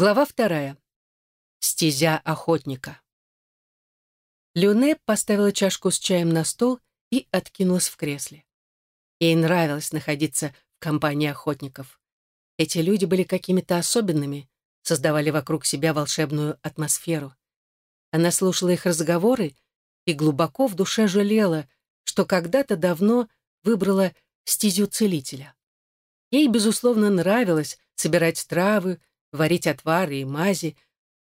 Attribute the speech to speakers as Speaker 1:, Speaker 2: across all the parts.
Speaker 1: Глава вторая. Стезя охотника. Люне поставила чашку с чаем на стол и откинулась в кресле. Ей нравилось находиться в компании охотников. Эти люди были какими-то особенными, создавали вокруг себя волшебную атмосферу. Она слушала их разговоры и глубоко в душе жалела, что когда-то давно выбрала стезю целителя. Ей, безусловно, нравилось собирать травы, варить отвары и мази,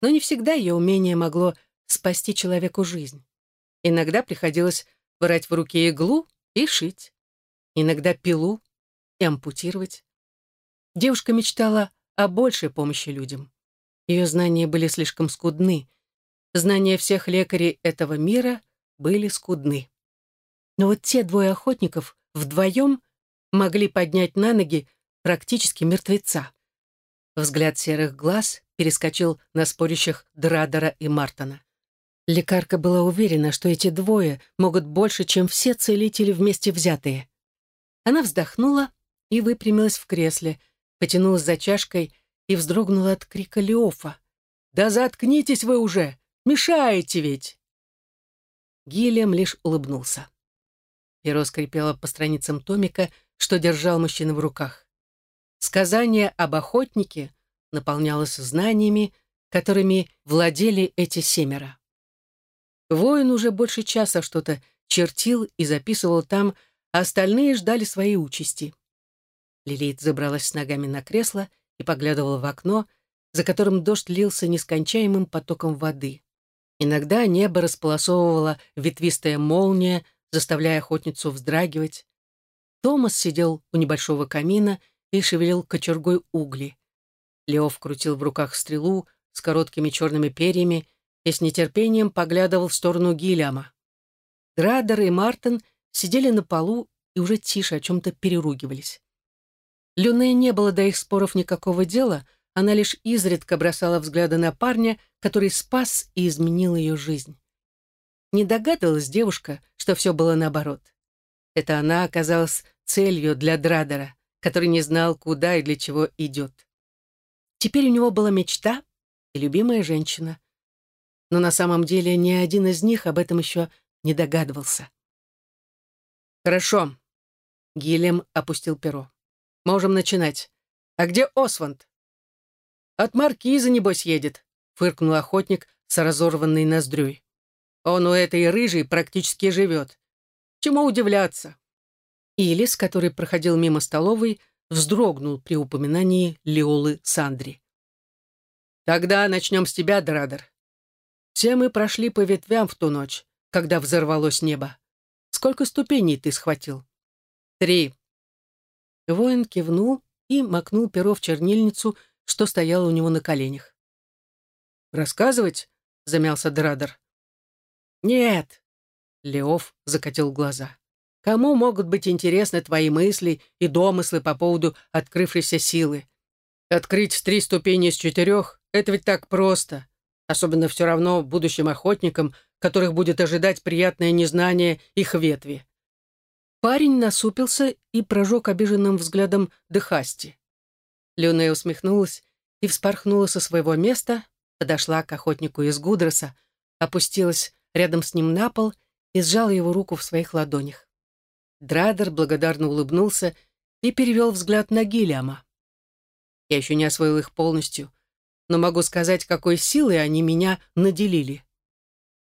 Speaker 1: но не всегда ее умение могло спасти человеку жизнь. Иногда приходилось брать в руки иглу и шить, иногда пилу и ампутировать. Девушка мечтала о большей помощи людям. Ее знания были слишком скудны. Знания всех лекарей этого мира были скудны. Но вот те двое охотников вдвоем могли поднять на ноги практически мертвеца. Взгляд серых глаз перескочил на спорящих Драдера и Мартона. Лекарка была уверена, что эти двое могут больше, чем все целители вместе взятые. Она вздохнула и выпрямилась в кресле, потянулась за чашкой и вздрогнула от крика Леофа. «Да заткнитесь вы уже! Мешаете ведь!» Гильям лишь улыбнулся. Перо скрипело по страницам томика, что держал мужчина в руках. Сказание об охотнике наполнялось знаниями, которыми владели эти семеро. Воин уже больше часа что-то чертил и записывал там, а остальные ждали своей участи. Лилит забралась с ногами на кресло и поглядывала в окно, за которым дождь лился нескончаемым потоком воды. Иногда небо располосовывала ветвистая молния, заставляя охотницу вздрагивать. Томас сидел у небольшого камина и шевелил кочергой угли. Леов крутил в руках стрелу с короткими черными перьями и с нетерпением поглядывал в сторону Гильяма. Драдер и Мартин сидели на полу и уже тише о чем-то переругивались. Люне не было до их споров никакого дела, она лишь изредка бросала взгляды на парня, который спас и изменил ее жизнь. Не догадывалась девушка, что все было наоборот. Это она оказалась целью для Драдера который не знал, куда и для чего идет. Теперь у него была мечта и любимая женщина. Но на самом деле ни один из них об этом еще не догадывался. «Хорошо», — Гилем опустил перо. «Можем начинать. А где Осванд?» «От маркиза, небось, едет», — фыркнул охотник с разорванной ноздрёй. «Он у этой рыжей практически живет. Чему удивляться? Илис, который проходил мимо столовой, вздрогнул при упоминании Леолы Сандри. «Тогда начнем с тебя, Драдер. Все мы прошли по ветвям в ту ночь, когда взорвалось небо. Сколько ступеней ты схватил?» «Три». Воин кивнул и макнул перо в чернильницу, что стояло у него на коленях. «Рассказывать?» — замялся Драдер. «Нет», — Леов закатил глаза. Кому могут быть интересны твои мысли и домыслы по поводу открывшейся силы? Открыть три ступени из четырех — это ведь так просто. Особенно все равно будущим охотникам, которых будет ожидать приятное незнание их ветви. Парень насупился и прожег обиженным взглядом Дехасти. Люная усмехнулась и вспорхнула со своего места, подошла к охотнику из Гудроса, опустилась рядом с ним на пол и сжала его руку в своих ладонях. Драдер благодарно улыбнулся и перевел взгляд на Гильяма. Я еще не освоил их полностью, но могу сказать, какой силой они меня наделили.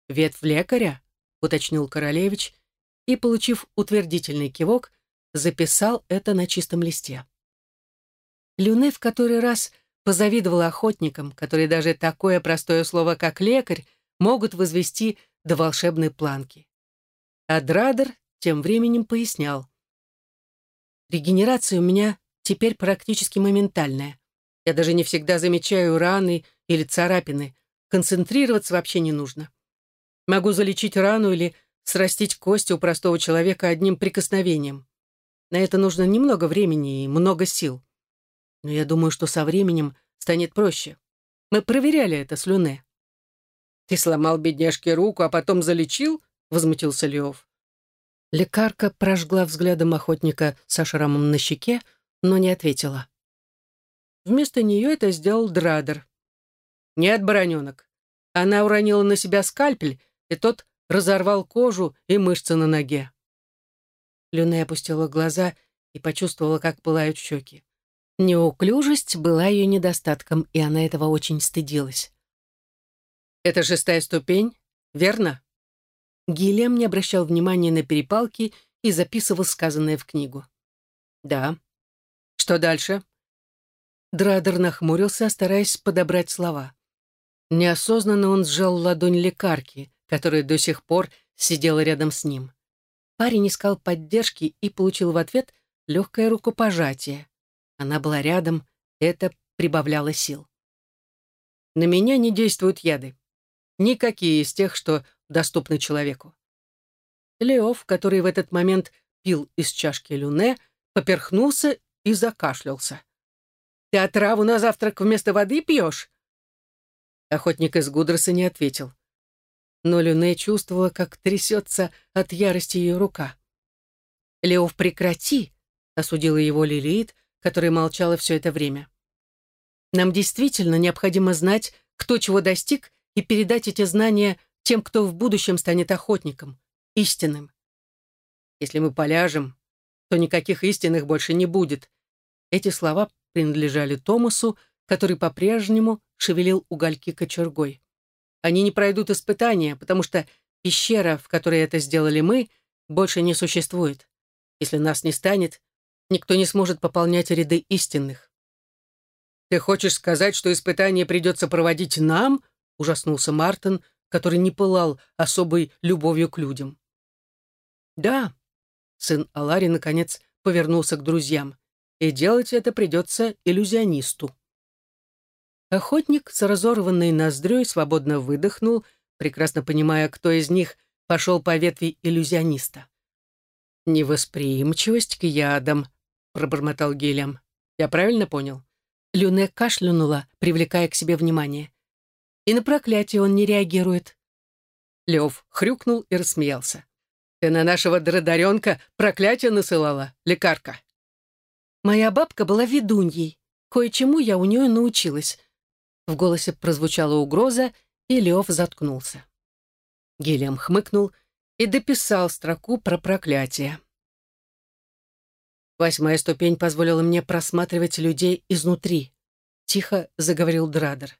Speaker 1: «Ветвь лекаря», — уточнил Королевич, и, получив утвердительный кивок, записал это на чистом листе. Люне в который раз позавидовала охотникам, которые даже такое простое слово, как лекарь, могут возвести до волшебной планки. А Драдер тем временем пояснял. Регенерация у меня теперь практически моментальная. Я даже не всегда замечаю раны или царапины. Концентрироваться вообще не нужно. Могу залечить рану или срастить кости у простого человека одним прикосновением. На это нужно немного времени и много сил. Но я думаю, что со временем станет проще. Мы проверяли это с Люне. «Ты сломал бедняжке руку, а потом залечил?» — возмутился Леов. Лекарка прожгла взглядом охотника со шрамом на щеке, но не ответила. Вместо нее это сделал Драдер. «Нет, бароненок. Она уронила на себя скальпель, и тот разорвал кожу и мышцы на ноге». Люне опустила глаза и почувствовала, как пылают щеки. Неуклюжесть была ее недостатком, и она этого очень стыдилась. «Это шестая ступень, верно?» Гильям не обращал внимания на перепалки и записывал сказанное в книгу. «Да. Что дальше?» Драдер нахмурился, стараясь подобрать слова. Неосознанно он сжал ладонь лекарки, которая до сих пор сидела рядом с ним. Парень искал поддержки и получил в ответ легкое рукопожатие. Она была рядом, это прибавляло сил. На меня не действуют яды. Никакие из тех, что доступны человеку. Леов, который в этот момент пил из чашки люне, поперхнулся и закашлялся. «Ты отраву на завтрак вместо воды пьешь?» Охотник из Гудроса не ответил. Но Люне чувствовала, как трясется от ярости ее рука. «Леов, прекрати!» — осудила его Лилит, которая молчала все это время. «Нам действительно необходимо знать, кто чего достиг, и передать эти знания тем, кто в будущем станет охотником, истинным. Если мы поляжем, то никаких истинных больше не будет. Эти слова принадлежали Томасу, который по-прежнему шевелил угольки кочергой. Они не пройдут испытания, потому что пещера, в которой это сделали мы, больше не существует. Если нас не станет, никто не сможет пополнять ряды истинных. «Ты хочешь сказать, что испытание придется проводить нам?» — ужаснулся Мартин, который не пылал особой любовью к людям. «Да», — сын Алари, наконец, повернулся к друзьям, «и делать это придется иллюзионисту». Охотник с разорванной ноздрёй свободно выдохнул, прекрасно понимая, кто из них пошел по ветви иллюзиониста. «Невосприимчивость к ядам», — пробормотал Гелем. «Я правильно понял?» Люне кашлянула, привлекая к себе внимание. «И на проклятие он не реагирует». Лев хрюкнул и рассмеялся. «Ты на нашего дродаренка проклятие насылала, лекарка?» «Моя бабка была ведуньей. Кое-чему я у нее научилась». В голосе прозвучала угроза, и Лев заткнулся. Гелиам хмыкнул и дописал строку про проклятие. Восьмая ступень позволила мне просматривать людей изнутри. Тихо заговорил Драдер.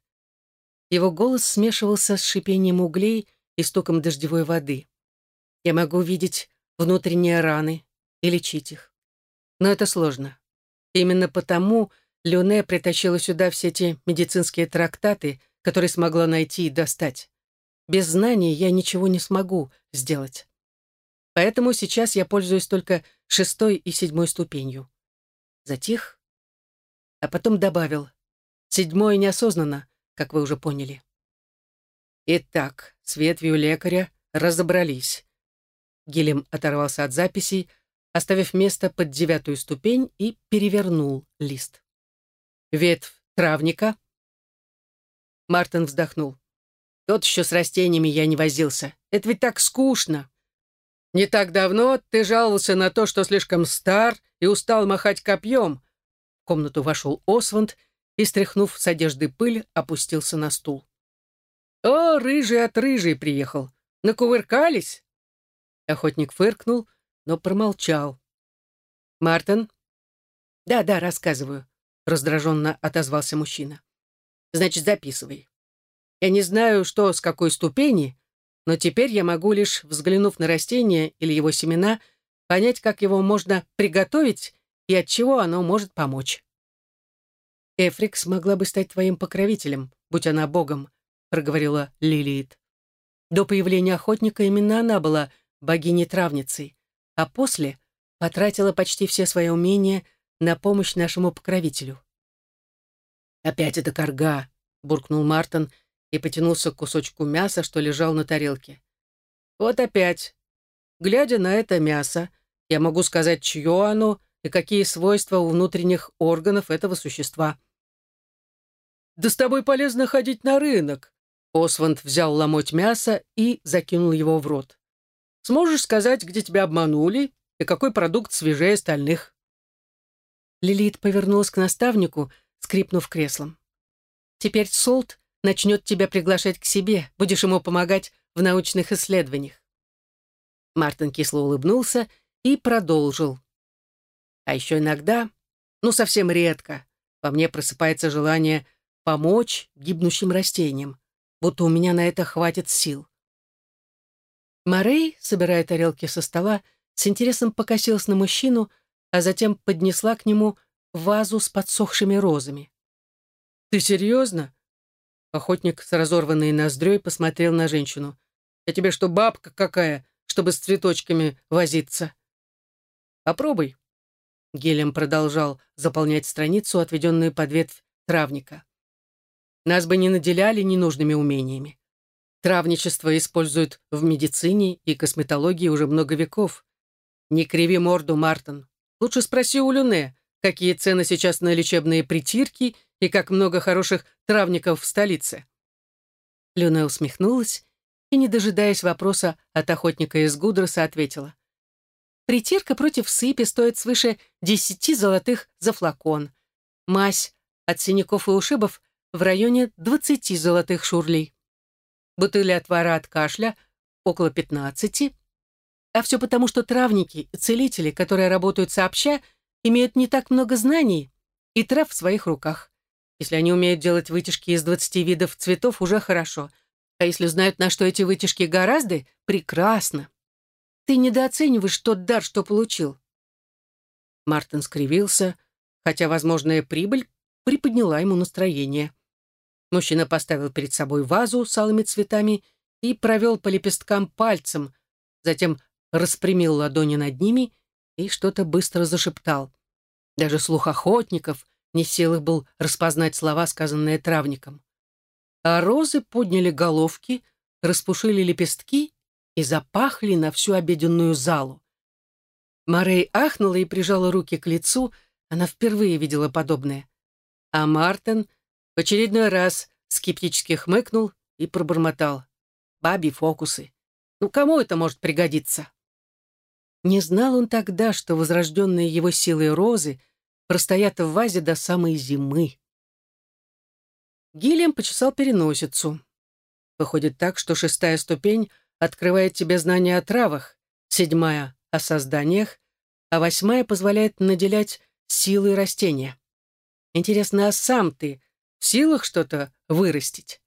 Speaker 1: Его голос смешивался с шипением углей и стуком дождевой воды. Я могу видеть внутренние раны и лечить их. Но это сложно. Именно потому Люне притащила сюда все эти медицинские трактаты, которые смогла найти и достать. Без знаний я ничего не смогу сделать. Поэтому сейчас я пользуюсь только шестой и седьмой ступенью. Затих, а потом добавил. Седьмое неосознанно, как вы уже поняли. Итак, с ветвью лекаря разобрались. Гелем оторвался от записей, оставив место под девятую ступень и перевернул лист. Ветвь травника. Мартин вздохнул. Тот еще с растениями я не возился. Это ведь так скучно. Не так давно ты жаловался на то, что слишком стар и устал махать копьем. В комнату вошел Осванд и, стряхнув с одежды пыль, опустился на стул. «О, рыжий от рыжей приехал! Накувыркались?» Охотник фыркнул, но промолчал. «Мартин?» «Да, да, рассказываю», — раздраженно отозвался мужчина. «Значит, записывай. Я не знаю, что с какой ступени, но теперь я могу, лишь взглянув на растение или его семена, понять, как его можно приготовить и от чего оно может помочь. «Эфрикс могла бы стать твоим покровителем, будь она богом», — проговорила Лилит. До появления охотника именно она была богиней-травницей, а после потратила почти все свои умения на помощь нашему покровителю. «Опять эта корга», — буркнул Мартин, и потянулся к кусочку мяса, что лежал на тарелке. Вот опять. Глядя на это мясо, я могу сказать, чье оно и какие свойства у внутренних органов этого существа. «Да с тобой полезно ходить на рынок», Осванд взял ломоть мяса и закинул его в рот. «Сможешь сказать, где тебя обманули и какой продукт свежее остальных?» Лилит повернулась к наставнику, скрипнув креслом. Теперь Солт начнет тебя приглашать к себе, будешь ему помогать в научных исследованиях. Мартин кисло улыбнулся и продолжил. А еще иногда, ну совсем редко, во мне просыпается желание помочь гибнущим растениям, будто у меня на это хватит сил. Морей, собирая тарелки со стола, с интересом покосилась на мужчину, а затем поднесла к нему вазу с подсохшими розами. «Ты серьезно?» Охотник с разорванной ноздрёй посмотрел на женщину. «Я тебе что, бабка какая, чтобы с цветочками возиться?» «Попробуй». Гелем продолжал заполнять страницу, отведенную под ветвь травника. «Нас бы не наделяли ненужными умениями. Травничество используют в медицине и косметологии уже много веков. Не криви морду, Мартин. Лучше спроси у Люне, какие цены сейчас на лечебные притирки и как много хороших травников в столице. Люне усмехнулась и, не дожидаясь вопроса от охотника из Гудроса, ответила. Притирка против сыпи стоит свыше десяти золотых за флакон. Мазь от синяков и ушибов в районе двадцати золотых шурлей бутыли отвара от кашля около 15. А все потому, что травники и целители, которые работают сообща, имеют не так много знаний и трав в своих руках. Если они умеют делать вытяжки из 20 видов цветов, уже хорошо. А если знают, на что эти вытяжки гораздо, прекрасно. Ты недооцениваешь тот дар, что получил. Мартин скривился, хотя возможная прибыль приподняла ему настроение. Мужчина поставил перед собой вазу с алыми цветами и провел по лепесткам пальцем, затем распрямил ладони над ними и что-то быстро зашептал. Даже слух охотников не в силах был распознать слова, сказанные травником. А розы подняли головки, распушили лепестки и запахли на всю обеденную залу. Марей ахнула и прижала руки к лицу, она впервые видела подобное. А в очередной раз скептически хмыкнул и пробормотал. Баби фокусы. Ну, кому это может пригодиться? Не знал он тогда, что возрожденные его силой розы простоят в вазе до самой зимы. Гильям почесал переносицу. Выходит так, что шестая ступень открывает тебе знания о травах, седьмая — о созданиях, а восьмая позволяет наделять силой растения. Интересно, а сам ты в силах что-то вырастить.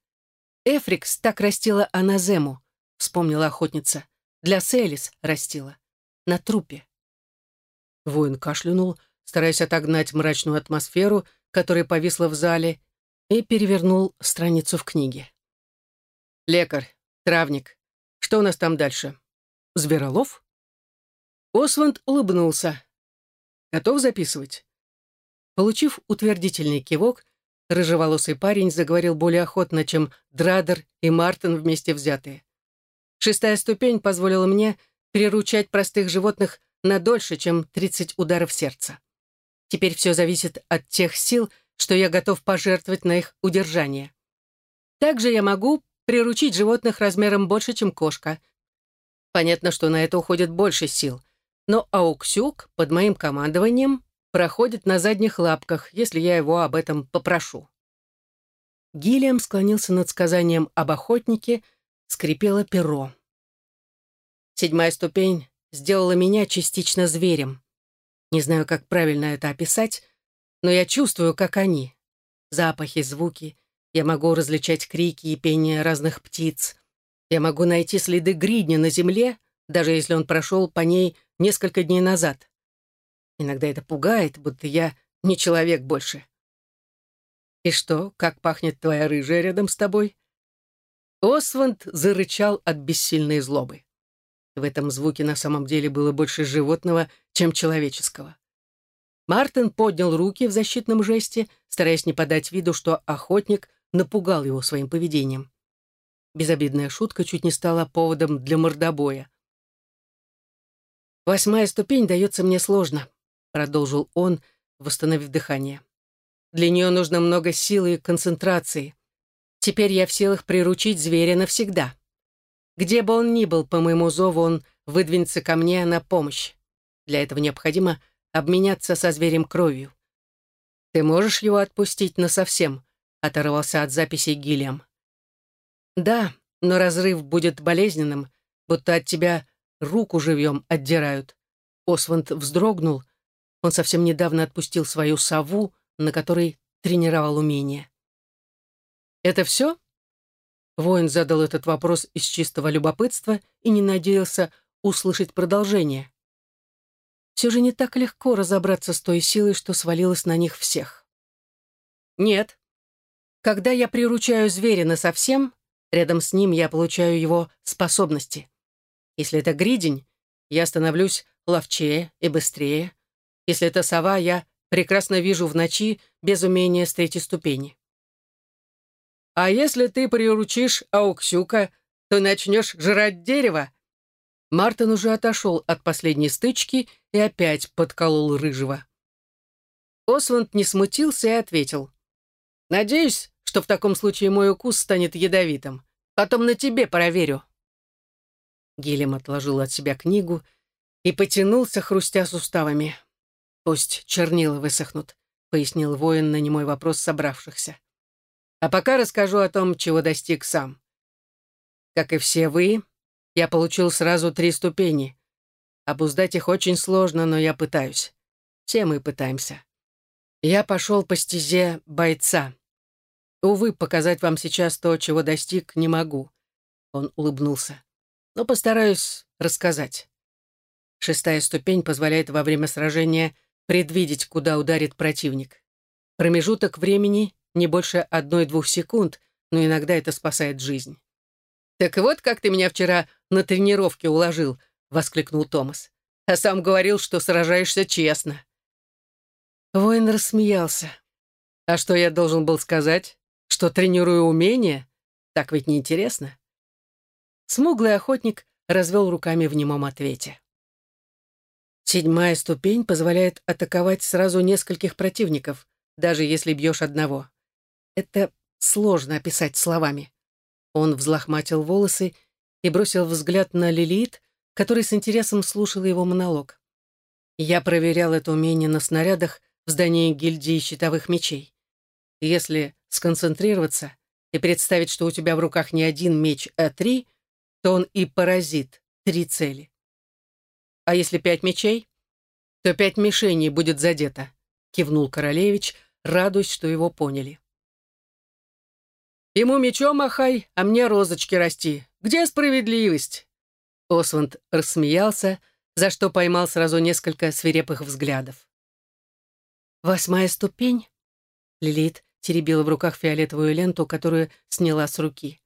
Speaker 1: Эфрикс так растила аназему, вспомнила охотница. Для Селис растила. На трупе. Воин кашлянул, стараясь отогнать мрачную атмосферу, которая повисла в зале, и перевернул страницу в книге. «Лекарь, травник. Что у нас там дальше? Зверолов?» Осванд улыбнулся. «Готов записывать?» Получив утвердительный кивок, Рыжеволосый парень заговорил более охотно, чем Драдер и Мартин вместе взятые. Шестая ступень позволила мне приручать простых животных на дольше, чем 30 ударов сердца. Теперь все зависит от тех сил, что я готов пожертвовать на их удержание. Также я могу приручить животных размером больше, чем кошка. Понятно, что на это уходит больше сил. Но Ауксюк под моим командованием проходит на задних лапках, если я его об этом попрошу. Гиллиам склонился над сказанием об охотнике, скрипело перо. Седьмая ступень сделала меня частично зверем. Не знаю, как правильно это описать, но я чувствую, как они. Запахи, звуки. Я могу различать крики и пение разных птиц. Я могу найти следы гридня на земле, даже если он прошел по ней несколько дней назад. Иногда это пугает, будто я не человек больше. «И что, как пахнет твоя рыжая рядом с тобой?» Осванд зарычал от бессильной злобы. В этом звуке на самом деле было больше животного, чем человеческого. Мартин поднял руки в защитном жесте, стараясь не подать виду, что охотник напугал его своим поведением. Безобидная шутка чуть не стала поводом для мордобоя. «Восьмая ступень дается мне сложно продолжил он, восстановив дыхание. Для нее нужно много силы и концентрации. Теперь я в силах приручить зверя навсегда. Где бы он ни был, по моему зову он выдвинется ко мне на помощь. Для этого необходимо обменяться со зверем кровью. Ты можешь его отпустить насовсем, оторвался от записи Гильям. Да, но разрыв будет болезненным, будто от тебя руку живьем отдирают. Осванд вздрогнул. Он совсем недавно отпустил свою сову, на которой тренировал умение. «Это все?» Воин задал этот вопрос из чистого любопытства и не надеялся услышать продолжение. Все же не так легко разобраться с той силой, что свалилась на них всех. «Нет. Когда я приручаю зверя насовсем, рядом с ним я получаю его способности. Если это гридень, я становлюсь ловчее и быстрее. Если это сова, я прекрасно вижу в ночи без умения с третьей ступени. А если ты приручишь Ауксюка, то начнешь жрать дерево. Мартин уже отошел от последней стычки и опять подколол рыжего. Осванд не смутился и ответил. «Надеюсь, что в таком случае мой укус станет ядовитым. Потом на тебе проверю». Гилем отложил от себя книгу и потянулся, хрустя суставами. «Пусть чернила высохнут», — пояснил воин на немой вопрос собравшихся. «А пока расскажу о том, чего достиг сам. Как и все вы, я получил сразу три ступени. Обуздать их очень сложно, но я пытаюсь. Все мы пытаемся. Я пошел по стезе бойца. Увы, показать вам сейчас то, чего достиг, не могу. Он улыбнулся но постараюсь рассказать. Шестая ступень позволяет во время сражения предвидеть, куда ударит противник. Промежуток времени не больше одной-двух секунд, но иногда это спасает жизнь. «Так вот, как ты меня вчера на тренировке уложил», — воскликнул Томас. «А сам говорил, что сражаешься честно». Воин рассмеялся. «А что я должен был сказать? Что тренирую умения? Так ведь неинтересно. Смуглый охотник развел руками в немом ответе. Седьмая ступень позволяет атаковать сразу нескольких противников, даже если бьешь одного. Это сложно описать словами. Он взлохматил волосы и бросил взгляд на Лилит, который с интересом слушал его монолог. Я проверял это умение на снарядах в здании гильдии щитовых мечей. Если сконцентрироваться и представить, что у тебя в руках не один меч, а три, то он и поразит три цели. А если пять мечей, то пять мишеней будет задето, кивнул королевич, радуясь, что его поняли. Ему мечом махай, а мне розочки расти. Где справедливость? Осванд рассмеялся, за что поймал сразу несколько свирепых взглядов. Восьмая ступень? Лилит теребила в руках фиолетовую ленту, которую сняла с руки.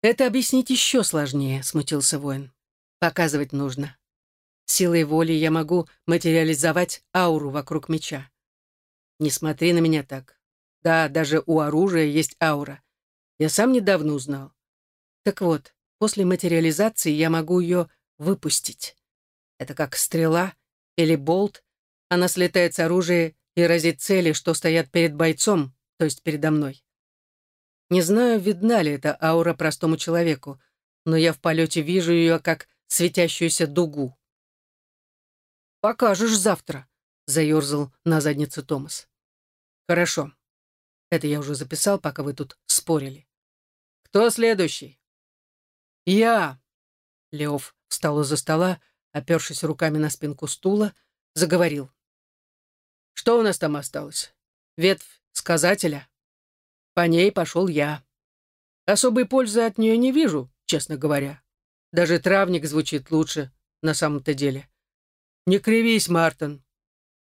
Speaker 1: «Это объяснить еще сложнее», — смутился воин. «Показывать нужно. Силой воли я могу материализовать ауру вокруг меча. Не смотри на меня так. Да, даже у оружия есть аура. Я сам недавно узнал. Так вот, после материализации я могу ее выпустить. Это как стрела или болт. Она слетает с оружия и разит цели, что стоят перед бойцом, то есть передо мной. Не знаю, видна ли эта аура простому человеку, но я в полете вижу ее как светящуюся дугу. «Покажешь завтра», — заерзал на заднице Томас. «Хорошо. Это я уже записал, пока вы тут спорили. Кто следующий?» «Я!» Леов встал из-за стола, опершись руками на спинку стула, заговорил. «Что у нас там осталось? Ветвь сказателя?» По ней пошел я. Особой пользы от нее не вижу, честно говоря. Даже травник звучит лучше на самом-то деле. Не кривись, Мартин.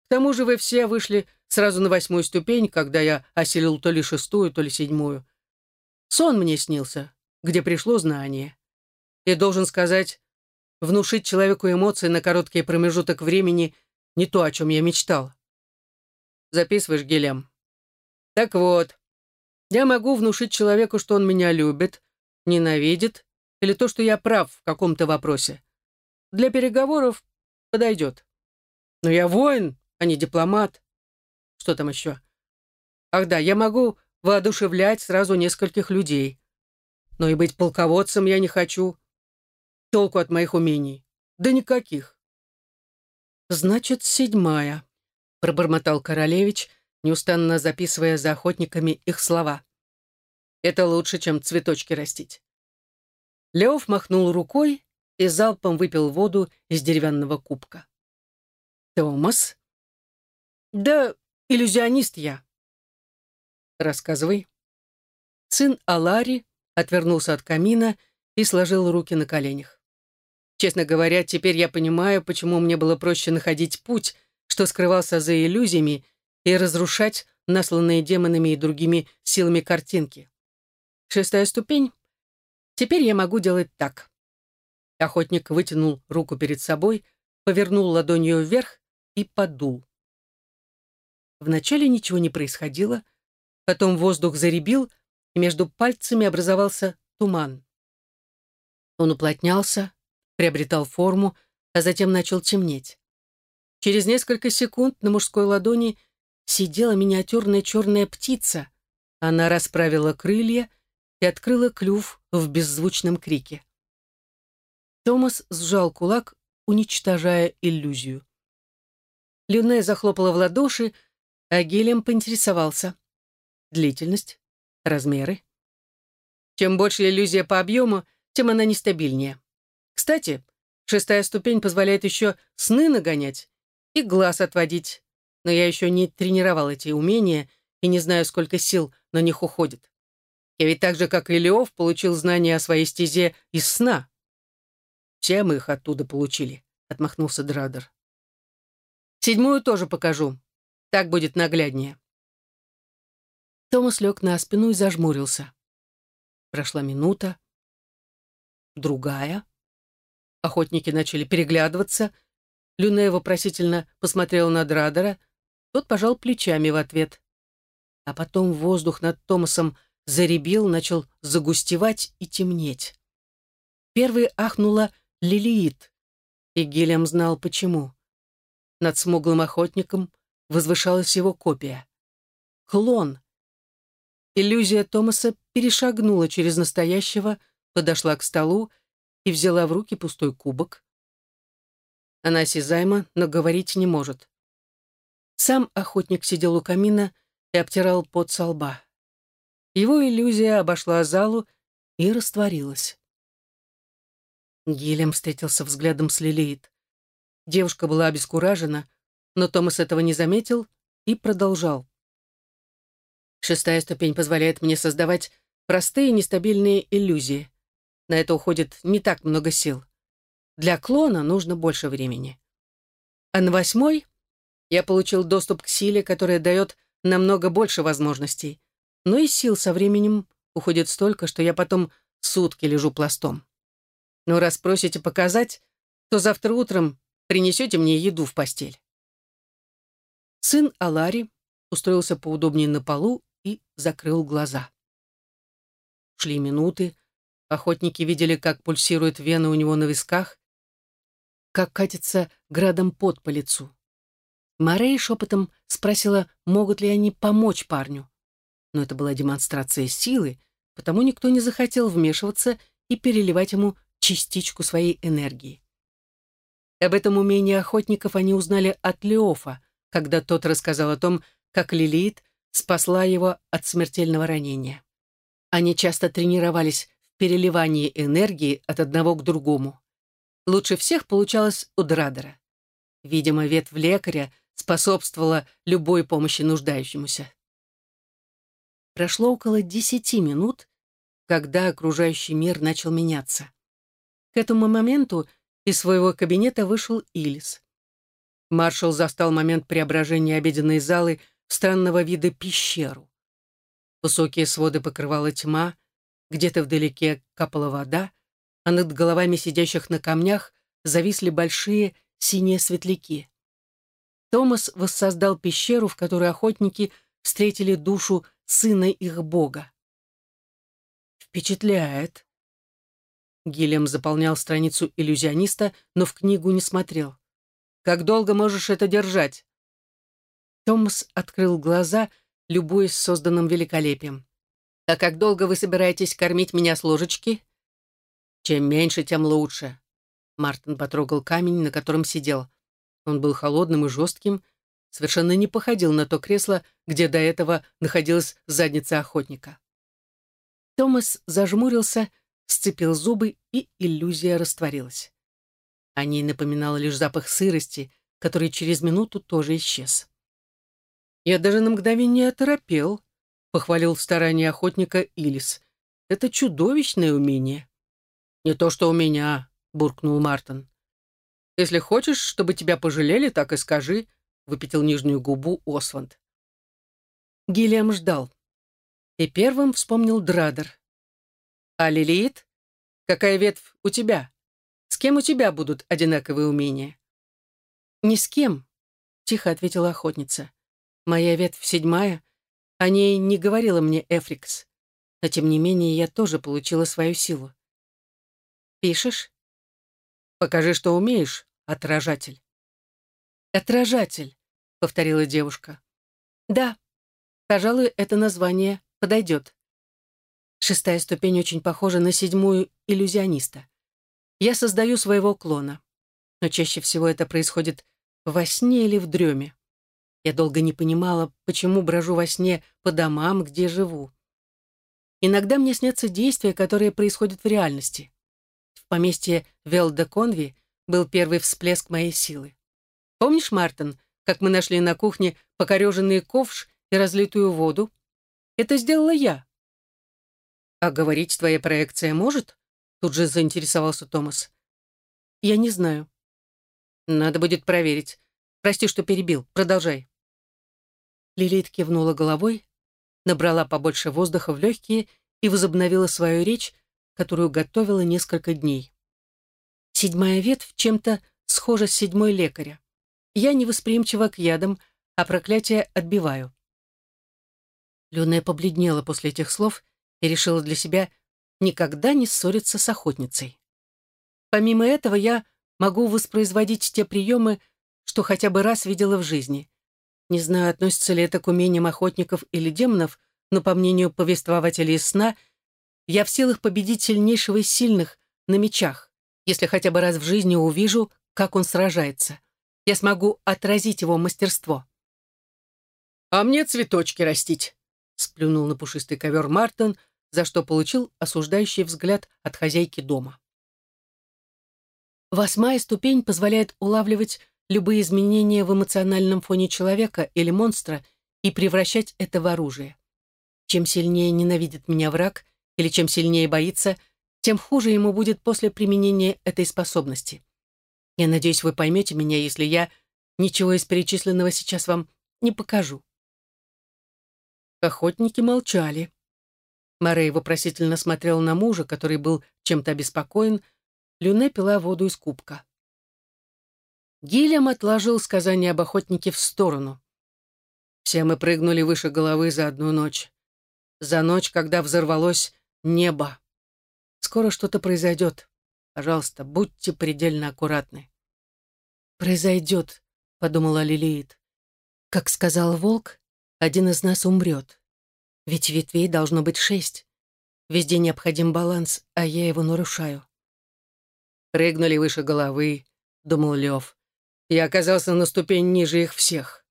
Speaker 1: К тому же вы все вышли сразу на восьмую ступень, когда я оселил то ли шестую, то ли седьмую. Сон мне снился, где пришло знание. И должен сказать, внушить человеку эмоции на короткий промежуток времени не то, о чем я мечтал. Записываешь, Гелем? Так вот, я могу внушить человеку, что он меня любит, ненавидит, или то, что я прав в каком-то вопросе. Для переговоров подойдет. Но я воин, а не дипломат. Что там еще? Ах да, я могу воодушевлять сразу нескольких людей. Но и быть полководцем я не хочу. Толку от моих умений. Да никаких. Значит, седьмая, пробормотал королевич, неустанно записывая за охотниками их слова. «Это лучше, чем цветочки растить». Леов махнул рукой и залпом выпил воду из деревянного кубка. «Томас?» «Да иллюзионист я». «Рассказывай». Сын Алари отвернулся от камина и сложил руки на коленях. Честно говоря, теперь я понимаю, почему мне было проще находить путь, что скрывался за иллюзиями, и разрушать насланные демонами и другими силами картинки. Шестая ступень. Теперь я могу делать так. Охотник вытянул руку перед собой, повернул ладонью вверх и подул. Вначале ничего не происходило, потом воздух заребил, и между пальцами образовался туман. Он уплотнялся, приобретал форму, а затем начал темнеть. Через несколько секунд на мужской ладони сидела миниатюрная черная птица. Она расправила крылья и открыла клюв в беззвучном крике. Томас сжал кулак, уничтожая иллюзию. Люне захлопала в ладоши, а Гелем поинтересовался. Длительность, размеры. Чем больше иллюзия по объему, тем она нестабильнее. Кстати, шестая ступень позволяет еще сны нагонять и глаз отводить, но я еще не тренировал эти умения и не знаю, сколько сил на них уходит. Я ведь так же, как и Леов, получил знания о своей стезе из сна. Все мы их оттуда получили, — отмахнулся Драдер. Седьмую тоже покажу. Так будет нагляднее. Томас лег на спину и зажмурился. Прошла минута, другая. Охотники начали переглядываться. Люне вопросительно посмотрела на Драдера. Тот пожал плечами в ответ. А потом воздух над Томасом заребил, начал загустевать и темнеть. Первый ахнула Лилиит, и Гелем знал почему. Над смуглым охотником возвышалась его копия. Клон. Иллюзия Томаса перешагнула через настоящего, подошла к столу и взяла в руки пустой кубок. Она осязаема, но говорить не может. Сам охотник сидел у камина и обтирал пот со лба. Его иллюзия обошла залу и растворилась. Гилем встретился взглядом с Лилит. Девушка была обескуражена, но Томас этого не заметил и продолжал. Шестая ступень позволяет мне создавать простые нестабильные иллюзии. На это уходит не так много сил. Для клона нужно больше времени. А на восьмой я получил доступ к силе, которая дает намного больше возможностей. Но и сил со временем уходит столько, что я потом сутки лежу пластом. Но раз просите показать, то завтра утром принесете мне еду в постель. Сын Алари устроился поудобнее на полу и закрыл глаза. Шли минуты, охотники видели, как пульсируют вены у него на висках, как катится градом пот по лицу. Морей шепотом спросила, могут ли они помочь парню. Но это была демонстрация силы, потому никто не захотел вмешиваться и переливать ему частичку своей энергии. Об этом умении охотников они узнали от Леофа, когда тот рассказал о том, как Лилит спасла его от смертельного ранения. Они часто тренировались в переливании энергии от одного к другому. Лучше всех получалось у Драдера. Видимо, ветвь лекаря способствовала любой помощи нуждающемуся. Прошло около десяти минут, когда окружающий мир начал меняться. К этому моменту из своего кабинета вышел Илис. Маршал застал момент преображения обеденной залы в странного вида пещеру. Высокие своды покрывала тьма, где-то вдалеке капала вода, а над головами сидящих на камнях зависли большие синие светляки. Томас воссоздал пещеру, в которой охотники встретили душу сына их бога. «Впечатляет», Гильям заполнял страницу иллюзиониста, но в книгу не смотрел. «Как долго можешь это держать?» Томас открыл глаза, любуясь созданным великолепием. «А как долго вы собираетесь кормить меня с ложечки?» «Чем меньше, тем лучше». Мартин потрогал камень, на котором сидел. Он был холодным и жестким, совершенно не походил на то кресло, где до этого находилась задница охотника. Томас зажмурился, сцепил зубы, и иллюзия растворилась. О ней напоминал лишь запах сырости, который через минуту тоже исчез. «Я даже на мгновение оторопел», — похвалил старание охотника Илис. «Это чудовищное умение». «Не то, что у меня», — буркнул Мартин. «Если хочешь, чтобы тебя пожалели, так и скажи», — выпятил нижнюю губу Осванд. Гиллиам ждал. И первым вспомнил Драдер. «А Лилит? Какая ветвь у тебя? С кем у тебя будут одинаковые умения?» «Ни с кем», — тихо ответила охотница. «Моя ветвь седьмая, о ней не говорила мне Эфрикс, но тем не менее я тоже получила свою силу». «Пишешь?» «Покажи, что умеешь, отражатель». «Отражатель», — повторила девушка. «Да, пожалуй, это название подойдет. Шестая ступень очень похожа на седьмую иллюзиониста. Я создаю своего клона, но чаще всего это происходит во сне или в дреме. Я долго не понимала, почему брожу во сне по домам, где живу. Иногда мне снятся действия, которые происходят в реальности. В поместье Велда-Конви был первый всплеск моей силы. Помнишь, Мартин, как мы нашли на кухне покореженный ковш и разлитую воду? Это сделала я. А говорить твоя проекция может? Тут же заинтересовался Томас. Я не знаю. Надо будет проверить. Прости, что перебил. Продолжай. Лилит кивнула головой, набрала побольше воздуха в легкие и возобновила свою речь, которую готовила несколько дней. Седьмая ветвь чем-то схожа с седьмой лекаря. Я невосприимчива к ядам, а проклятие отбиваю. Люне побледнела после этих слов и решила для себя никогда не ссориться с охотницей. Помимо этого, я могу воспроизводить те приемы, что хотя бы раз видела в жизни. Не знаю, относится ли это к умениям охотников или демонов, но, по мнению повествователей сна, я в силах победить сильнейшего из сильных на мечах, если хотя бы раз в жизни увижу, как он сражается я смогу отразить его мастерство. «А мне цветочки растить», — сплюнул на пушистый ковер Мартин, за что получил осуждающий взгляд от хозяйки дома. Восьмая ступень позволяет улавливать любые изменения в эмоциональном фоне человека или монстра и превращать это в оружие. Чем сильнее ненавидит меня враг или чем сильнее боится, тем хуже ему будет после применения этой способности. Я надеюсь, вы поймете меня, если я ничего из перечисленного сейчас вам не покажу. Охотники молчали. Морей вопросительно смотрел на мужа, который был чем-то обеспокоен. Люне пила воду из кубка. Гильям отложил сказание об охотнике в сторону. Все мы прыгнули выше головы за одну ночь. За ночь, когда взорвалось небо. Скоро что-то произойдет. Пожалуйста, будьте предельно аккуратны. «Произойдет», — подумала Лилиит. «Как сказал волк, один из нас умрет. Ведь ветвей должно быть шесть. Везде необходим баланс, а я его нарушаю».
Speaker 2: «Прыгнули выше головы», — думал Лев. «Я оказался на ступень ниже их всех».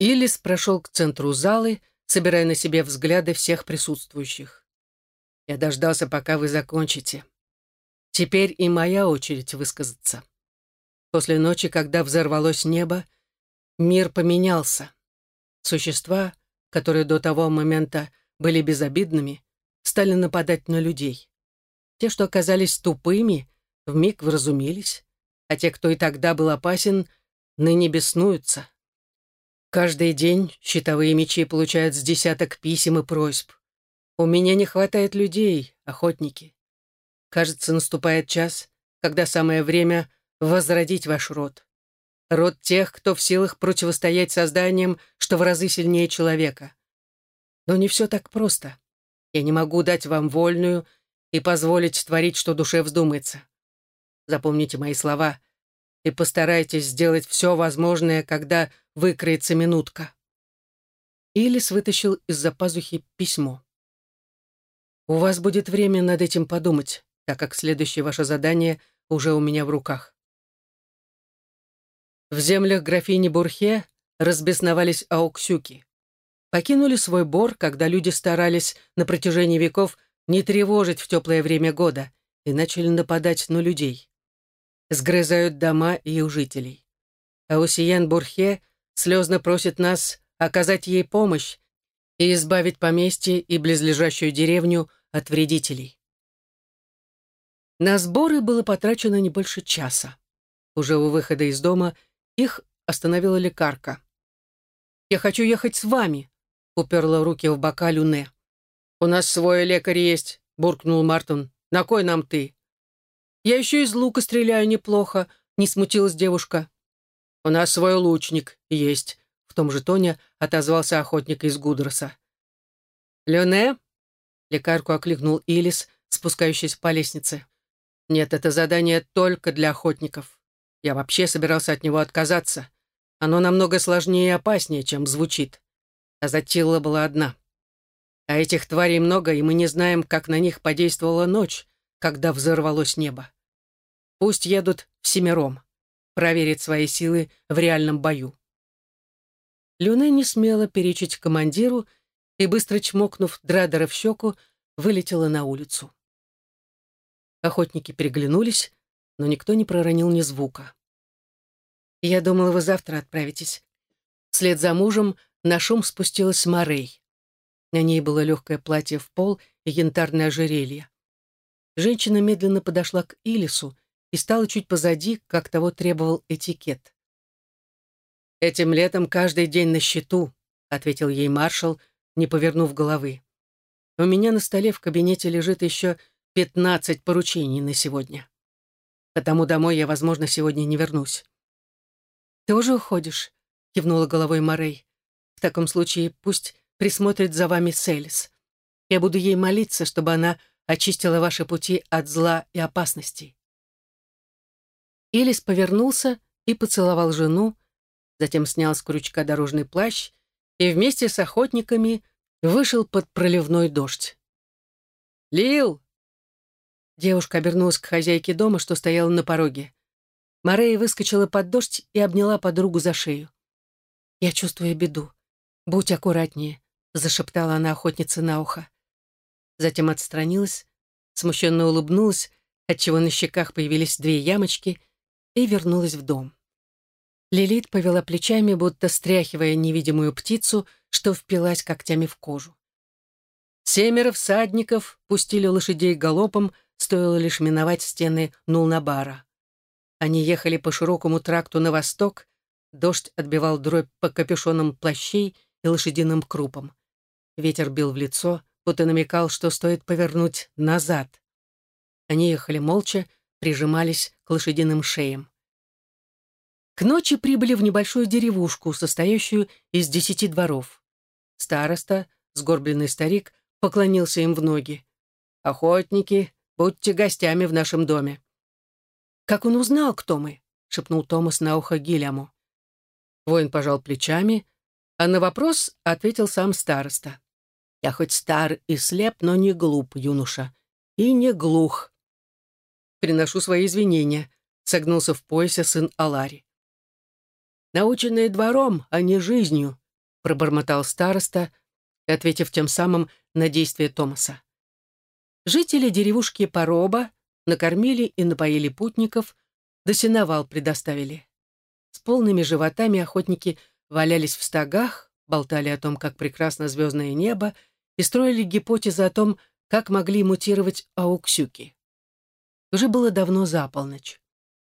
Speaker 1: Илис прошел к центру залы, собирая на себе взгляды всех присутствующих.
Speaker 2: «Я дождался, пока вы закончите», Теперь и моя очередь высказаться. После ночи, когда взорвалось небо, мир поменялся. Существа, которые до того момента были безобидными, стали нападать на людей. Те, что оказались тупыми, вмиг вразумились, а те, кто и тогда был опасен, ныне беснуются. Каждый день щитовые мечи получают с десяток писем и просьб. У меня не хватает людей, охотники. Кажется, наступает час, когда самое время возродить ваш род. Род тех, кто в силах противостоять созданиям, что в разы сильнее человека. Но не все так просто. Я не могу дать вам вольную и позволить творить, что душе вздумается. Запомните мои слова и постарайтесь сделать все возможное, когда выкроется минутка. Илис вытащил из-за пазухи письмо. «У вас будет время над этим подумать так как следующее ваше задание уже у меня в руках. В землях графини Бурхе разбесновались ауксюки. Покинули свой бор, когда люди старались на протяжении веков не тревожить в теплое время года и начали нападать на людей. Сгрызают дома и у жителей. Аусиян Бурхе слезно просит нас оказать ей помощь и избавить поместье и близлежащую деревню от вредителей. На сборы было потрачено не больше часа. Уже у выхода из дома их остановила лекарка. «Я хочу ехать с вами», — уперла руки в бока Люне. «У нас свой лекарь есть», — буркнул Мартин. «На кой нам ты?» «Я еще из лука стреляю неплохо», — не смутилась девушка. «У нас свой лучник есть», — в том же тоне отозвался охотник из Гудроса. «Люне?» — лекарку окликнул Илис, спускающийся по лестнице. «Нет, это задание только для охотников. Я вообще собирался от него отказаться. Оно намного сложнее и опаснее, чем звучит. А Затилла была одна. А этих тварей много, и мы не знаем, как на них подействовала ночь, когда взорвалось небо. Пусть едут всемиром, проверить свои силы в реальном бою. Люне не смела перечить командиру и, быстро чмокнув Драдера в щеку, вылетела на улицу. Охотники переглянулись, но никто не проронил ни звука. «Я думала, вы завтра отправитесь». Вслед за мужем на шум спустилась Морей. На ней было легкое платье в пол и янтарное ожерелье. Женщина медленно подошла к Илису и стала чуть позади, как того требовал этикет. «Этим летом каждый день на счету», — ответил ей маршал, не повернув головы. «У меня на столе в кабинете лежит еще пятнадцать поручений на сегодня. Потому домой я, возможно, сегодня не вернусь». «Ты уже уходишь?» — кивнула головой Морей. «В таком случае пусть присмотрит за вами Селис. Я буду ей молиться, чтобы она очистила ваши пути от зла и опасностей». Илис повернулся и поцеловал жену, затем снял с крючка дорожный плащ и вместе с охотниками вышел под проливной дождь. «Лил!» Девушка обернулась к хозяйке дома, что стояла на пороге. Морея выскочила под дождь и обняла подругу за шею. «Я чувствую беду. Будь аккуратнее», — зашептала она охотнице на ухо. Затем отстранилась, смущенно улыбнулась, отчего на щеках появились две ямочки, и вернулась в дом. Лилит повела плечами, будто стряхивая невидимую птицу, что впилась когтями в кожу. Семеро всадников пустили лошадей галопом, стоило лишь миновать стены Нулнабара. Они ехали по широкому тракту на восток, дождь отбивал дробь по капюшонам плащей и лошадиным крупам. Ветер бил в лицо, будто намекал, что стоит повернуть назад. Они ехали молча, прижимались к лошадиным шеям. К ночи прибыли в небольшую деревушку, состоящую из десяти дворов. Староста, сгорбленный старик, поклонился им в ноги. «Охотники, будьте гостями в нашем доме». «Как он узнал, кто мы?» — шепнул Томас на ухо Гильяму. Воин пожал плечами, а на вопрос ответил сам староста. «Я хоть стар и слеп, но не глуп, юноша, и не глух». «Приношу свои извинения», — согнулся в поясе сын Алари. «Наученные двором, а не жизнью», — пробормотал староста, ответив тем самым на действие Томаса. Жители деревушки Пороба накормили и напоили путников, до сеновал предоставили. С полными животами охотники валялись в стогах, болтали о том, как прекрасно звездное небо, и строили гипотезы о том, как могли мутировать ауксюки. Уже было давно за полночь.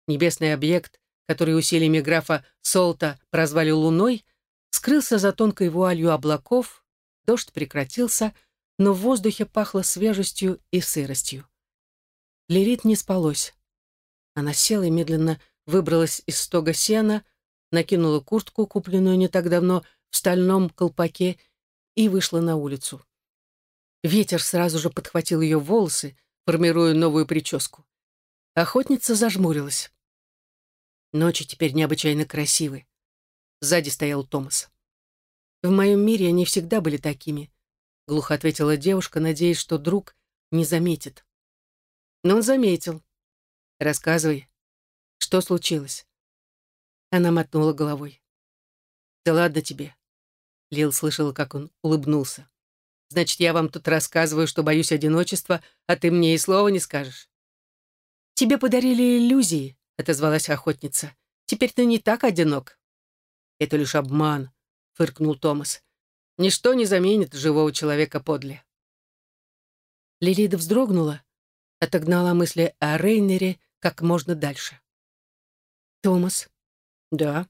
Speaker 2: Небесный объект который усилиями графа Солта прозвали Луной, скрылся за тонкой вуалью облаков, дождь прекратился, но в воздухе пахло свежестью и сыростью. Лирит не спалось. Она села и медленно выбралась из стога сена, накинула куртку, купленную не так давно в стальном колпаке, и вышла на улицу. Ветер сразу же подхватил ее волосы, формируя новую прическу. Охотница зажмурилась. Ночи теперь необычайно красивы. Сзади стоял Томас. «В моем мире они всегда были такими», — глухо ответила девушка, надеясь, что друг не заметит. Но он заметил. «Рассказывай, что случилось?»
Speaker 1: Она мотнула головой. «Да ладно тебе». Лил слышала, как он улыбнулся. «Значит, я вам тут рассказываю, что боюсь одиночества, а ты мне и слова не скажешь». «Тебе подарили иллюзии», — отозвалась охотница. «Теперь ты не так одинок». «Это лишь обман», — фыркнул Томас. «Ничто не заменит живого человека подле». Лилида вздрогнула, отогнала мысли о Рейнере как можно дальше. «Томас?» «Да».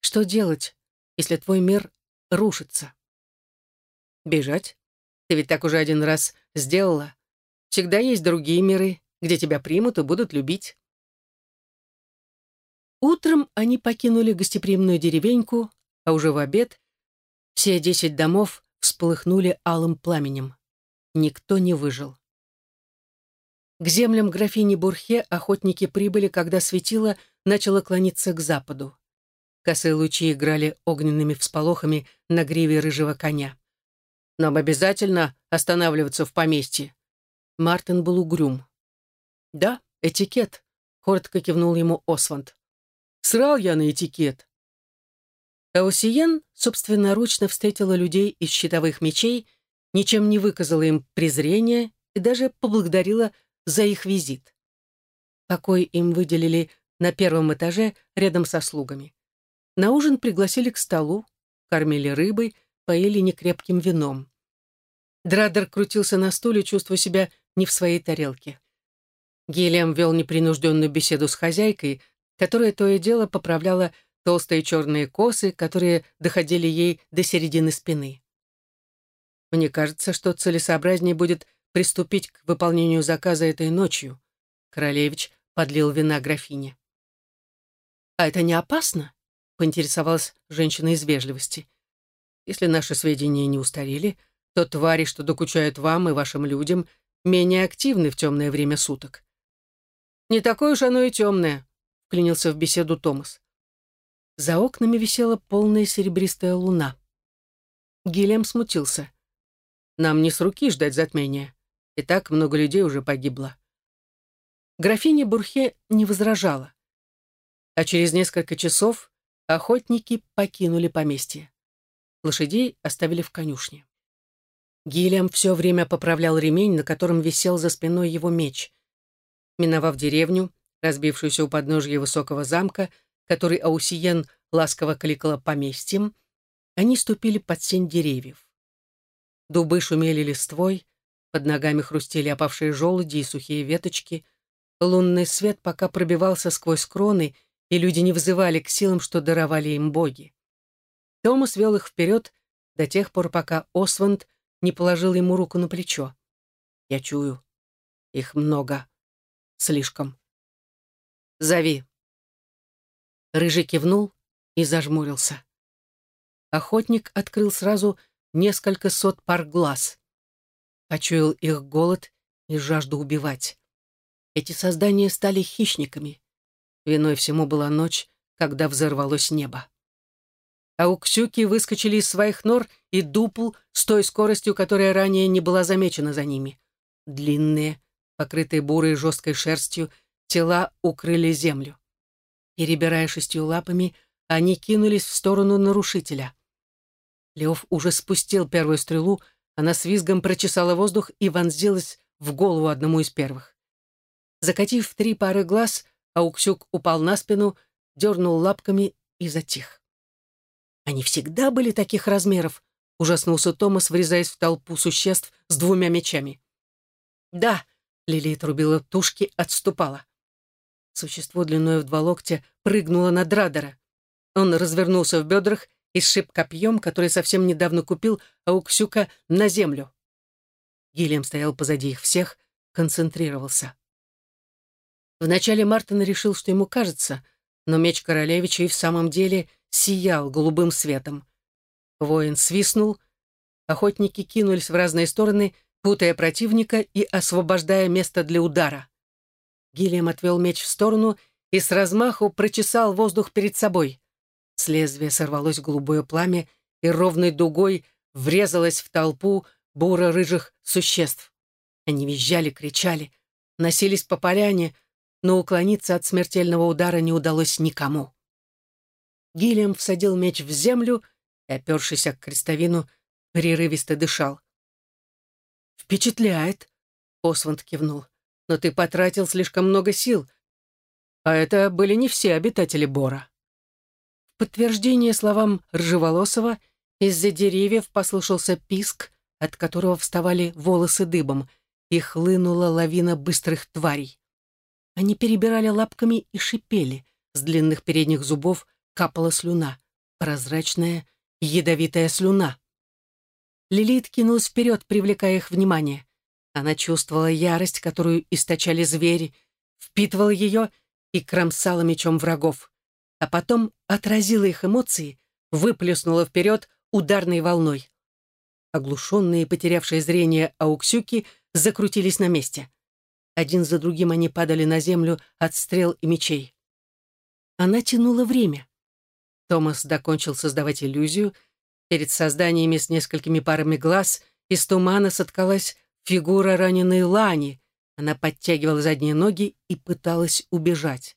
Speaker 1: «Что делать, если твой мир рушится?» «Бежать? Ты ведь так уже один раз сделала. Всегда есть другие миры, где тебя примут и будут любить». Утром они покинули гостеприимную деревеньку, а уже в обед все десять домов всполыхнули алым пламенем. Никто не выжил. К землям графини Бурхе охотники прибыли, когда светило начало клониться к западу. Косые лучи играли огненными всполохами на гриве рыжего коня. «Нам обязательно останавливаться в поместье?» Мартин был угрюм. «Да, этикет», — коротко кивнул ему Осванд. «Срал я на этикет». Аусиен собственноручно встретила людей из щитовых мечей ничем не выказала им презрения и даже поблагодарила за их визит. Покой им выделили на первом этаже рядом со слугами. На ужин пригласили к столу, кормили рыбой, поили некрепким вином. Драдер крутился на стуле, чувствуя себя не в своей тарелке. Гелиам вел непринужденную беседу с хозяйкой, которая то и дело поправляла толстые черные косы, которые доходили ей до середины спины. Мне кажется, что целесообразнее будет приступить к выполнению заказа этой ночью. Королевич подлил вина графине. «А это не опасно?» — поинтересовалась женщина из вежливости. «Если наши сведения не устарели, то твари, что докучают вам и вашим людям, менее активны в темное время суток». «Не такое уж оно и темное», — вклинился в беседу Томас. За окнами висела полная серебристая луна. Гильям смутился. Нам не с руки ждать затмения. И так много людей уже погибло. Графиня Бурхе не возражала. А через несколько часов охотники покинули поместье. Лошадей оставили в конюшне. Гильям все время поправлял ремень, на котором висел за спиной его меч. Миновав деревню, разбившуюся у подножья высокого замка, который Аусиен ласково кликала поместьем, они ступили под сень деревьев. Дубы шумели листвой, под ногами хрустели опавшие желуди и сухие веточки. Лунный свет пока пробивался сквозь кроны, и люди не взывали к силам, что даровали им боги. Томас вел их вперед до тех пор, пока Осванд не положил ему руку на плечо. «Я чую. Их много. Слишком. Зови». Рыжий кивнул и зажмурился. Охотник открыл сразу несколько сот пар глаз. Почуял их голод и жажду убивать. Эти создания стали хищниками. Виной всему была ночь, когда взорвалось небо. А уксюки выскочили из своих нор и дупл с той скоростью, которая ранее не была замечена за ними. Длинные, покрытые бурой жесткой шерстью, тела укрыли землю. Перебирая шестью лапами, они кинулись в сторону нарушителя. Леоф уже спустил первую стрелу, она с визгом прочесала воздух и вонзилась в голову одному из первых. Закатив три пары глаз, Ауксюк упал на спину, дернул лапками и затих. «Они всегда были таких размеров», — ужаснулся Томас, врезаясь в толпу существ с двумя мечами. «Да», — Лилит рубила тушки, отступала. Существо длиной в два локтя прыгнуло на Драдера. Он развернулся в бедрах и сшиб копьем, который совсем недавно купил Ауксюка, на землю. Гильям стоял позади их всех, концентрировался. Вначале Мартин решил, что ему кажется, но меч королевича и в самом деле сиял голубым светом. Воин свистнул, охотники кинулись в разные стороны, путая противника и освобождая место для удара. Гильям отвел меч в сторону и с размаху прочесал воздух перед собой. С лезвия сорвалось голубое пламя и ровной дугой врезалось в толпу буро-рыжих существ. Они визжали, кричали, носились по поляне, но уклониться от смертельного удара не удалось никому. Гильям всадил меч в землю и, опершись к крестовину, прерывисто дышал. «Впечатляет!» — Осванд кивнул. «Но ты потратил слишком много сил, а это были не все обитатели Бора». В подтверждение словам Ржеволосова из-за деревьев послышался писк, от которого вставали волосы дыбом, и хлынула лавина быстрых тварей. Они перебирали лапками и шипели, с длинных передних зубов капала слюна, прозрачная, ядовитая слюна. Лилит кинулась вперед, привлекая их внимание. Она чувствовала ярость, которую источали звери, впитывала ее и кромсала мечом врагов, а потом отразила их эмоции, выплеснула вперед ударной волной. Оглушенные и потерявшие зрение ауксюки закрутились на месте. Один за другим они падали на землю от стрел и мечей. Она тянула время. Томас докончил создавать иллюзию. Перед созданиями с несколькими парами глаз из тумана соткалась фигура раненой Лани. Она подтягивала задние ноги и пыталась убежать.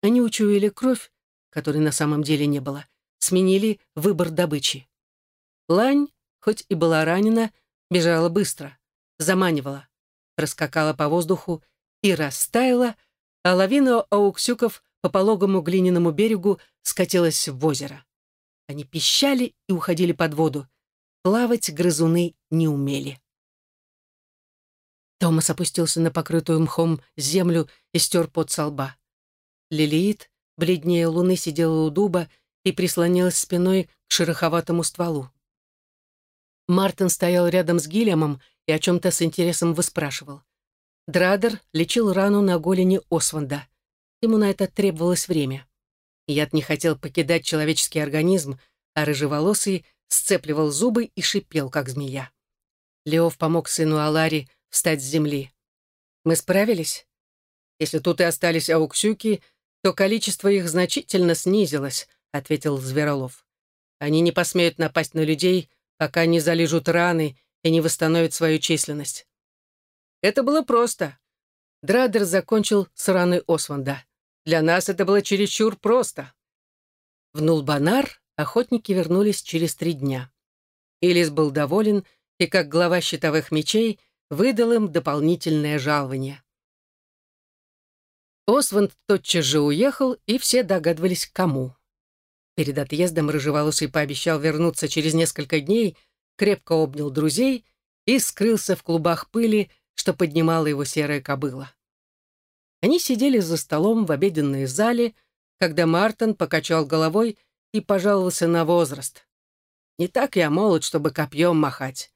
Speaker 1: Они учуяли кровь, которой на самом деле не было, сменили выбор добычи. Лань, хоть и была ранена, бежала быстро, заманивала проскакала по воздуху и растаяла, а лавина ауксюков по пологому глиняному берегу скатилась в озеро. Они пищали и уходили под воду. Плавать грызуны не умели. Томас опустился на покрытую мхом землю и стер пот со лба. Лилиит, бледнее луны, сидела у дуба и прислонилась спиной к шероховатому стволу. Мартин стоял рядом с Гильямом и о чем-то с интересом выспрашивал. Драдер лечил рану на голени Осванда. Ему на это требовалось время. Яд не хотел покидать человеческий организм, а рыжеволосый сцепливал зубы и шипел, как змея. Леов помог сыну Алари встать с земли. «Мы справились? Если тут и остались ауксюки, то количество их значительно снизилось», — ответил Зверолов. «Они не посмеют напасть на людей, пока не залежут раны и не восстановит свою численность. Это было просто. Драдер закончил с раны Осванда. Для нас это было чересчур просто. В Нулбанар охотники вернулись через три дня. Илис был доволен и, как глава щитовых мечей, выдал им дополнительное жалование. Осванд тотчас же уехал, и все догадывались, кому. Перед отъездом Рыжеволосый пообещал вернуться через несколько дней — крепко обнял друзей и скрылся в клубах пыли, что поднимала его серая кобыла. Они сидели за столом в обеденной зале, когда Мартин покачал головой и пожаловался на возраст. «Не так я молод, чтобы копьем махать.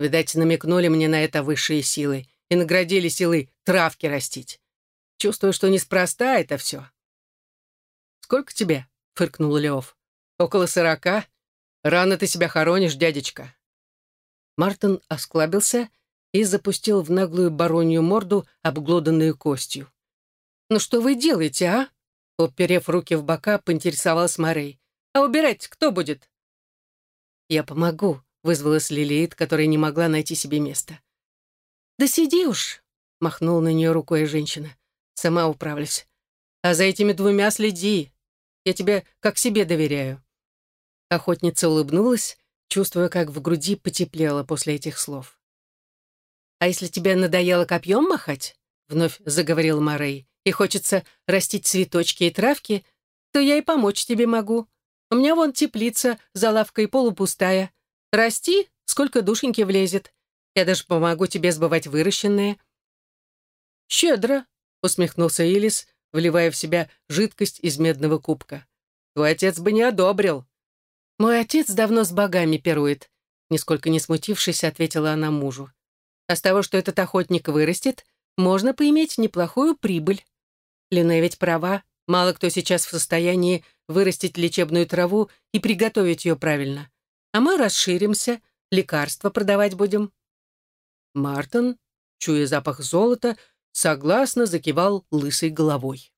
Speaker 1: Видать, намекнули мне на это высшие силы и наградили силой травки растить. Чувствую, что неспроста это все». «Сколько тебе?» — фыркнул Леов. «Около сорока. Рано ты себя хоронишь, дядечка. Мартин осклабился и запустил в наглую баронью морду, обглоданную костью. «Ну что вы делаете, а?» Уперев руки в бока, поинтересовалась Морей. «А убирать кто будет?» «Я помогу», — вызвалась Лилит, которая не могла найти себе места. «Да сиди уж», — махнула на нее рукой женщина. «Сама управлюсь. А за этими двумя следи. Я тебе как себе доверяю». Охотница улыбнулась чувствуя, как в груди потеплело после этих слов. «А если тебе надоело копьем махать?» — вновь заговорил Морей, «и хочется растить цветочки и травки, то я и помочь тебе могу. У меня вон теплица за лавкой полупустая. Расти, сколько душеньки влезет. Я даже помогу тебе сбывать выращенное». «Щедро», — усмехнулся Илис, вливая в себя жидкость из медного кубка. «Твой отец бы не одобрил». «Мой отец давно с богами пирует», — нисколько не смутившись, ответила она мужу. «А с того, что этот охотник вырастет, можно поиметь неплохую прибыль. Лена ведь права, мало кто сейчас в состоянии вырастить лечебную траву и приготовить ее правильно. А мы расширимся, лекарства продавать будем». Мартин, чуя запах золота, согласно закивал лысой головой.